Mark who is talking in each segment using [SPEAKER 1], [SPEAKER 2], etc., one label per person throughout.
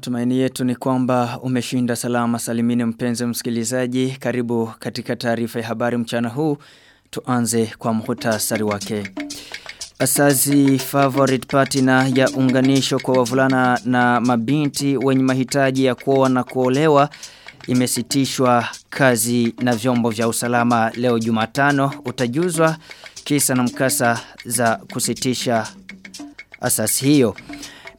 [SPEAKER 1] Matumaini yetu ni kwamba umeshinda salama salimini mpenzi msikilizaji. Karibu katika taarifa ya habari mchana huu. Tuanze kwa muhtasari wake. Asazi favorite partner ya unganisho kwa wavulana na mabinti wenye mahitaji ya kuoa na kuolewa imesitishwa kazi na vyombo vya usalama leo Jumatano utajuzwa kisa na mkasa za kusitisha asasi hiyo.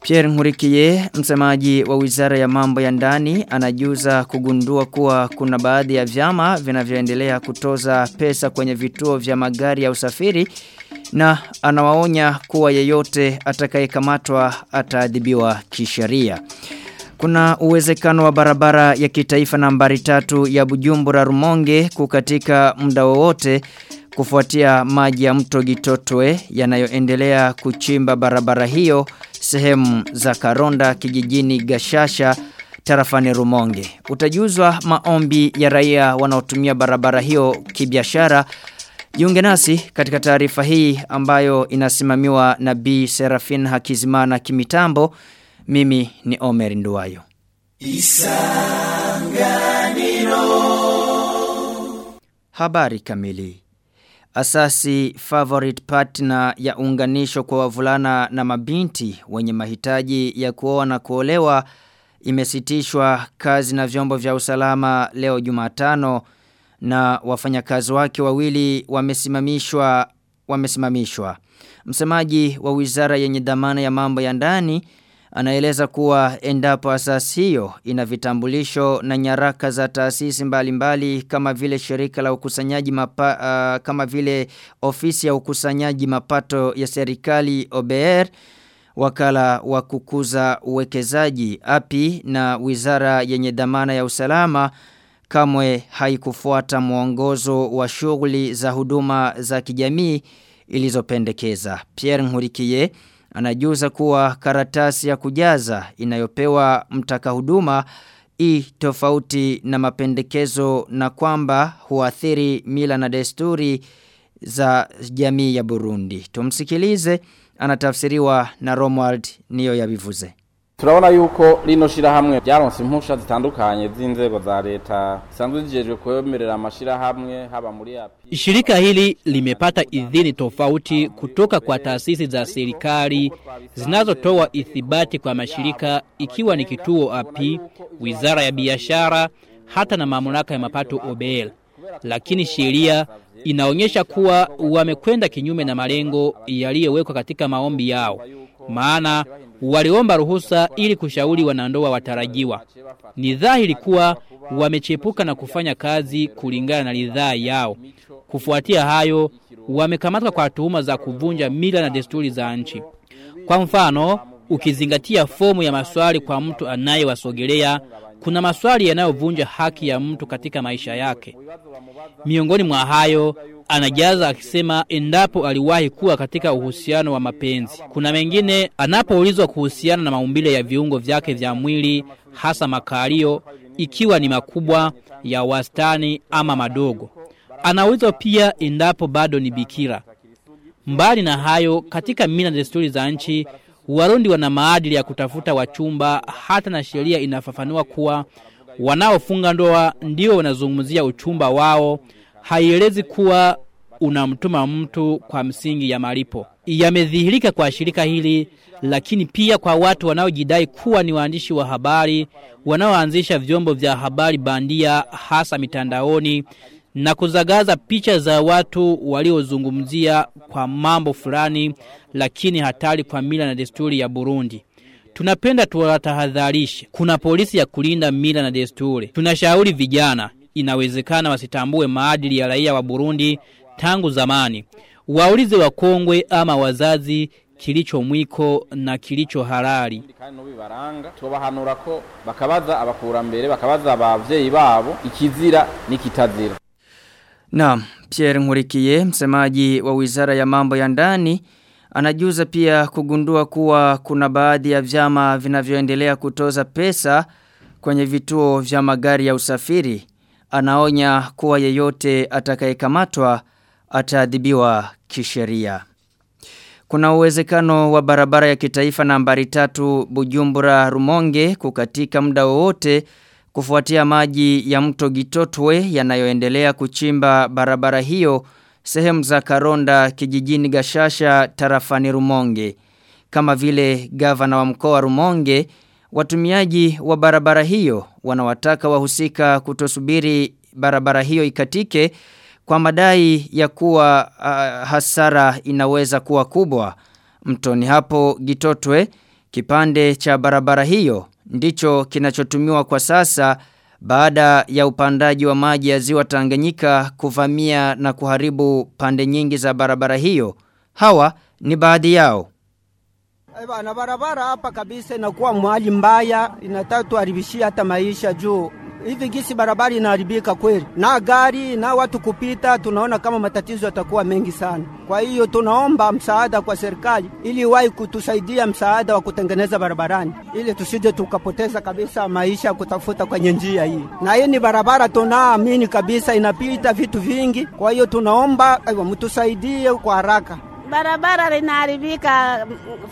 [SPEAKER 1] Pierre Nkurikiye, msemaji wa Wizara ya Mambo ya Ndani, anajuza kugundua kuwa kuna baadhi ya vyama vinavyoendelea kutoza pesa kwenye vituo vya magari ya usafiri na anawaonya kuwa yeyote atakayekamatwa ataadhibiwa kisheria. Kuna uwezekano wa barabara ya kitaifa nambari tatu ya Bujumbura Rumonge kukatika muda wowote kufuatia maji ya mto Gitotwe yanayoendelea kuchimba barabara hiyo sehemu za Karonda kijijini Gashasha tarafani Rumonge. Utajuzwa maombi ya raia wanaotumia barabara hiyo kibiashara. Jiunge nasi katika taarifa hii ambayo inasimamiwa na B Serafin Hakizimana kimitambo. Mimi ni Omer Nduwayo. Isanganiro. Habari kamili. Asasi favorite partner ya unganisho kwa wavulana na mabinti wenye mahitaji ya kuoa na kuolewa imesitishwa kazi na vyombo vya usalama leo Jumatano na wafanyakazi wake wawili wamesimamishwa wamesimamishwa. Msemaji wa wizara yenye dhamana ya mambo ya ndani anaeleza kuwa endapo asasi hiyo ina vitambulisho na nyaraka za taasisi mbalimbali kama vile shirika la ukusanyaji mapa, uh, kama vile ofisi ya ukusanyaji mapato ya serikali OBR wakala wa kukuza uwekezaji api na wizara yenye dhamana ya usalama kamwe haikufuata mwongozo wa shughuli za huduma za kijamii ilizopendekeza. Pierre Nkurikiye anajuza kuwa karatasi ya kujaza inayopewa mtaka huduma i tofauti na mapendekezo na kwamba huathiri mila na desturi za jamii ya Burundi. Tumsikilize anatafsiriwa na Romuald niyo yabivuze.
[SPEAKER 2] Turabona yuko rino shirahamwe ryaronse impusha zitandukanye z'inzego za leta zisanzwe zijejwe kwemerera amashirahamwe haba muri api
[SPEAKER 3] Shirika hili limepata idhini tofauti kutoka kwa taasisi za serikali zinazotoa ithibati kwa mashirika ikiwa ni kituo api, wizara ya biashara, hata na mamlaka ya mapato OBL. Lakini sheria inaonyesha kuwa wamekwenda kinyume na malengo yaliyowekwa katika maombi yao. Maana waliomba ruhusa ili kushauri wanandoa watarajiwa. Ni dhahiri kuwa wamechepuka na kufanya kazi kulingana na ridhaa yao. Kufuatia hayo, wamekamatwa kwa tuhuma za kuvunja mila na desturi za nchi. Kwa mfano, ukizingatia fomu ya maswali kwa mtu anayewasogelea, kuna maswali yanayovunja haki ya mtu katika maisha yake. Miongoni mwa hayo, anajaza akisema endapo aliwahi kuwa katika uhusiano wa mapenzi. Kuna mengine anapoulizwa kuhusiana na maumbile ya viungo vyake vya mwili, hasa makalio, ikiwa ni makubwa, ya wastani ama madogo. Anaulizwa pia endapo bado ni bikira. Mbali na hayo, katika mila desturi za nchi, Warundi wana maadili ya kutafuta wachumba hata na sheria inafafanua kuwa wanaofunga ndoa ndio wanazungumzia uchumba wao haielezi kuwa unamtuma mtu kwa msingi ya malipo. Yamedhihirika kwa shirika hili lakini pia kwa watu wanaojidai kuwa ni waandishi wa habari wanaoanzisha vyombo vya habari bandia hasa mitandaoni na kuzagaza picha za watu waliozungumzia kwa mambo fulani lakini hatari kwa mila na desturi ya Burundi. Tunapenda tuwatahadharishe. Kuna polisi ya kulinda mila na desturi. Tunashauri vijana inawezekana wasitambue maadili ya raia wa Burundi tangu zamani. Waulize wakongwe ama wazazi kilicho mwiko na kilicho
[SPEAKER 2] bibaranga tubahanura ko bakabaza abakurambere bakabaza abavyeyi babo ikizira nikitazira
[SPEAKER 1] Naam, Pierre Nkurikiye, msemaji wa Wizara ya Mambo ya Ndani, anajuza pia kugundua kuwa kuna baadhi ya vyama vinavyoendelea kutoza pesa kwenye vituo vya magari ya usafiri. Anaonya kuwa yeyote atakayekamatwa ataadhibiwa kisheria. Kuna uwezekano wa barabara ya kitaifa nambari tatu Bujumbura Rumonge kukatika muda wowote kufuatia maji ya mto Gitotwe yanayoendelea kuchimba barabara hiyo sehemu za Karonda kijijini Gashasha tarafani Rumonge. Kama vile gavana wa mkoa Rumonge, watumiaji wa barabara hiyo wanawataka wahusika kutosubiri barabara hiyo ikatike kwa madai ya kuwa uh, hasara inaweza kuwa kubwa. Mtoni hapo Gitotwe, kipande cha barabara hiyo ndicho kinachotumiwa kwa sasa baada ya upandaji wa maji ya ziwa Tanganyika kuvamia na kuharibu pande nyingi za barabara hiyo. Hawa ni baadhi yao.
[SPEAKER 4] Na barabara hapa kabisa inakuwa mwali mbaya, inatatuharibishia hata maisha juu hivi gisi barabara inaharibika kweli, na gari na watu kupita, tunaona kama matatizo yatakuwa mengi sana. Kwa hiyo tunaomba msaada kwa serikali ili wahi kutusaidia msaada wa kutengeneza barabarani, ili tusije tukapoteza kabisa maisha ya kutafuta kwenye njia hii. Na hii ni barabara tunaamini kabisa inapita vitu vingi, kwa hiyo tunaomba mtusaidie kwa haraka
[SPEAKER 5] barabara linaharibika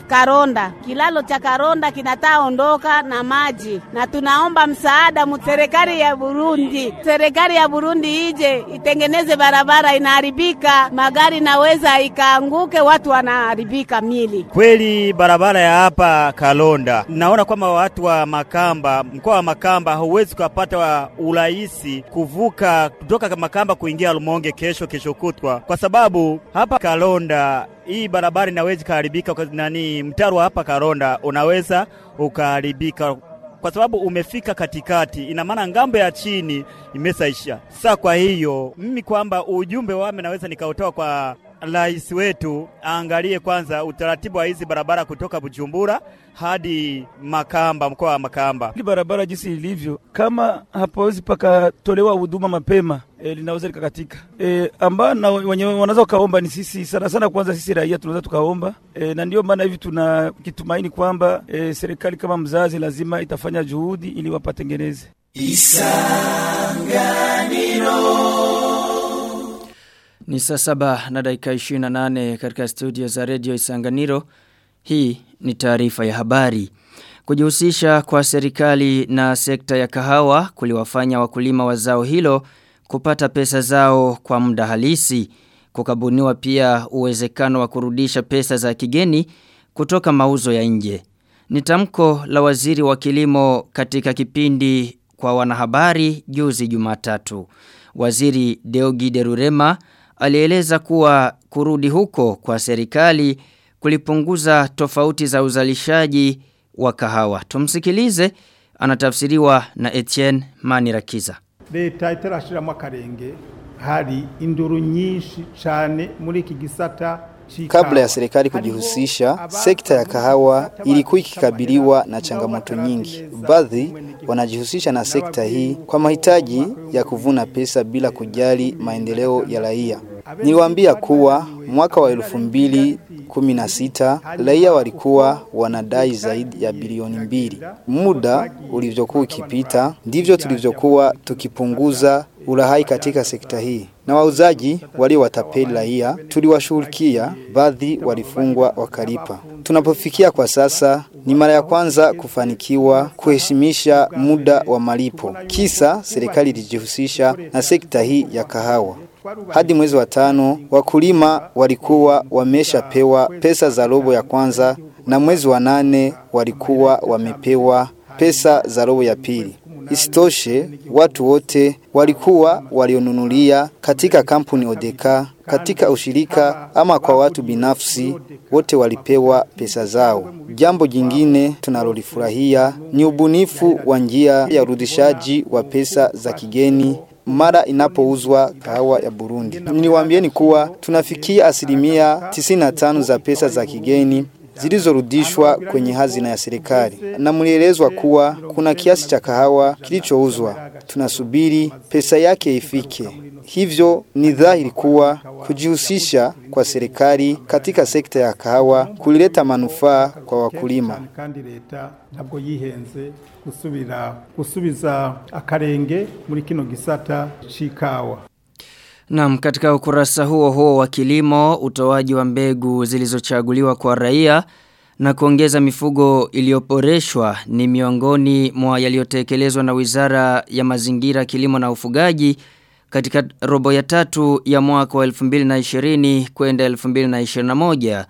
[SPEAKER 5] Karonda, kilalo cha Karonda kinataa ondoka na maji, na tunaomba msaada serikali ya Burundi, serikali ya Burundi ije itengeneze barabara, inaharibika, magari naweza ikaanguke, watu wanaharibika mili.
[SPEAKER 6] Kweli barabara ya hapa Kalonda, naona kwamba watu wa Makamba, mkoa wa Makamba hauwezi kupata urahisi kuvuka kutoka Makamba kuingia Lumonge kesho kesho kutwa, kwa sababu hapa Kalonda hii barabara inaweza ikaharibika. Nani, mtaro hapa Karonda unaweza ukaharibika kwa sababu umefika katikati, ina maana ng'ambo ya chini imesaisha. Sasa kwa hiyo mimi kwamba ujumbe wame naweza nikautoa kwa rais wetu aangalie kwanza utaratibu wa hizi barabara kutoka Bujumbura hadi Makamba, mkoa wa Makamba.
[SPEAKER 7] Hili barabara jinsi ilivyo, kama hapawezi pakatolewa huduma mapema e, linaweza likakatika. E, ambao na wenye wanaweza kaomba ni sisi sana sana, kwanza sisi raia tunaweza tukaomba e, na ndio maana hivi tuna kitumaini kwamba e, serikali kama mzazi lazima itafanya juhudi ili wapatengeneze
[SPEAKER 1] Ni saa saba na dakika 28 katika studio za redio Isanganiro. Hii ni taarifa ya habari. Kujihusisha kwa serikali na sekta ya kahawa kuliwafanya wakulima wa zao hilo kupata pesa zao kwa muda halisi. Kukabuniwa pia uwezekano wa kurudisha pesa za kigeni kutoka mauzo ya nje. Ni tamko la waziri wa kilimo katika kipindi kwa wanahabari juzi Jumatatu. Waziri Deogi Derurema alieleza kuwa kurudi huko kwa serikali kulipunguza tofauti za uzalishaji wa kahawa. Tumsikilize anatafsiriwa na Etienne Manirakiza.
[SPEAKER 8] leta itarashiramo akarenge hari induru nyinshi cyane muri iki gisata
[SPEAKER 9] Kabla ya serikali kujihusisha, sekta ya kahawa ilikuwa ikikabiliwa na changamoto nyingi. Baadhi wanajihusisha na sekta hii kwa mahitaji ya kuvuna pesa bila kujali maendeleo ya raia. Niliwaambia kuwa mwaka wa elfu mbili kumi na sita raia walikuwa wanadai zaidi ya bilioni mbili. Muda ulivyokuwa ukipita, ndivyo tulivyokuwa tukipunguza urahai katika sekta hii na wauzaji waliowatapeli raia tuliwashughulikia, baadhi walifungwa wakalipa. Tunapofikia kwa sasa ni mara ya kwanza kufanikiwa kuheshimisha muda wa malipo, kisa serikali ilijihusisha na sekta hii ya kahawa. Hadi mwezi wa tano wakulima walikuwa wameshapewa pesa za robo ya kwanza na mwezi wa nane walikuwa wamepewa pesa za robo ya pili. Isitoshe, watu wote walikuwa walionunulia katika kampuni Odeka, katika ushirika ama kwa watu binafsi, wote walipewa pesa zao. Jambo jingine tunalolifurahia ni ubunifu wa njia ya urudishaji wa pesa za kigeni mara inapouzwa kahawa ya Burundi. Niwaambieni kuwa tunafikia asilimia 95 za pesa za kigeni zilizorudishwa kwenye hazina ya serikali, na mlielezwa kuwa kuna kiasi cha kahawa kilichouzwa. Tunasubiri pesa yake ifike. Hivyo ni dhahiri kuwa kujihusisha kwa serikali katika sekta ya kahawa kulileta manufaa kwa wakulima.
[SPEAKER 8] kandi ntabwo yihenze gusubira gusubiza akarenge muri kino gisata c'ikawa
[SPEAKER 1] Naam, katika ukurasa huo huo wa kilimo, utoaji wa mbegu zilizochaguliwa kwa raia na kuongeza mifugo iliyoboreshwa ni miongoni mwa yaliyotekelezwa na Wizara ya Mazingira, Kilimo na Ufugaji katika robo ya tatu ya mwaka wa 2020 kwenda 2021.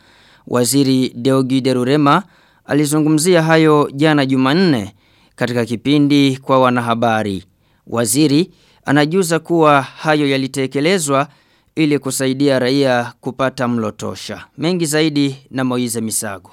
[SPEAKER 1] Waziri Deogi Derurema alizungumzia hayo jana Jumanne katika kipindi kwa wanahabari. Waziri anajuza kuwa hayo yalitekelezwa ili kusaidia raia kupata mlotosha. Mengi zaidi na Moize Misago.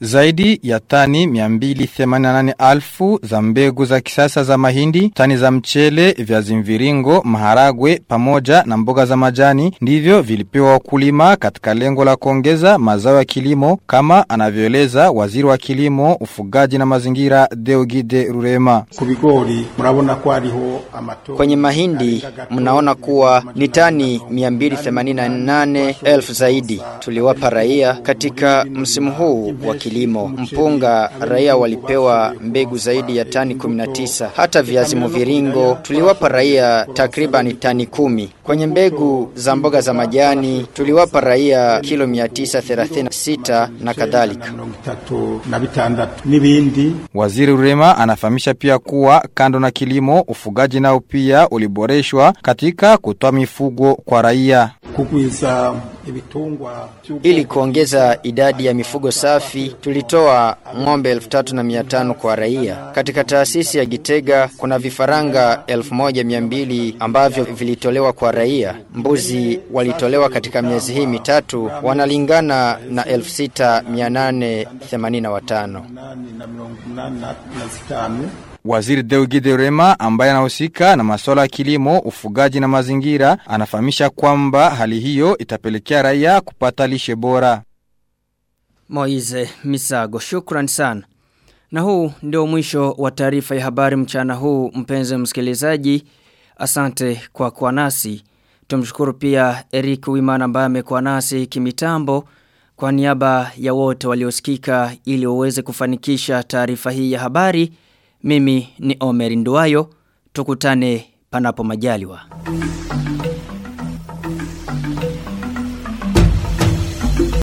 [SPEAKER 10] Zaidi ya tani 288,000 za mbegu za kisasa za mahindi, tani za mchele, viazi mviringo, maharagwe pamoja na mboga za majani ndivyo vilipewa wakulima katika lengo la kuongeza mazao ya kilimo kama anavyoeleza waziri wa kilimo, ufugaji na mazingira Deogide Rurema.
[SPEAKER 8] Kubigori mnaona kwa aliho amato
[SPEAKER 1] Kwenye mahindi mnaona kuwa ni tani 288,000 zaidi tuliwapa raia katika msimu huu wa kilimo. Mpunga raia walipewa mbegu zaidi ya tani 19. Hata viazi mviringo tuliwapa raia takribani tani kumi. Kwenye mbegu za mboga za majani tuliwapa raia kilo 936 na kadhalika.
[SPEAKER 10] Waziri Rurema anafahamisha pia kuwa kando na kilimo, ufugaji nao pia uliboreshwa katika kutoa mifugo kwa raia.
[SPEAKER 8] kugwiza ibitungwa
[SPEAKER 1] Ili kuongeza idadi ya mifugo safi, tulitoa ng'ombe 3500 kwa raia. Katika taasisi ya Gitega kuna vifaranga 1200 ambavyo vilitolewa kwa raia. Mbuzi walitolewa katika miezi hii mitatu wanalingana na 6885.
[SPEAKER 10] Waziri Deogide Rema ambaye anahusika na masuala ya kilimo, ufugaji na mazingira anafahamisha kwamba hali hiyo itapelekea raia kupata lishe bora.
[SPEAKER 1] Moize Misago, shukran sana. Na huu ndio mwisho wa taarifa ya habari mchana huu mpenzi msikilizaji. Asante kwa kuwa nasi. Tumshukuru pia Eric Wimana ambaye amekuwa nasi kimitambo kwa niaba ya wote waliosikika ili waweze kufanikisha taarifa hii ya habari. Mimi ni Omer Nduwayo. Tukutane panapo majaliwa.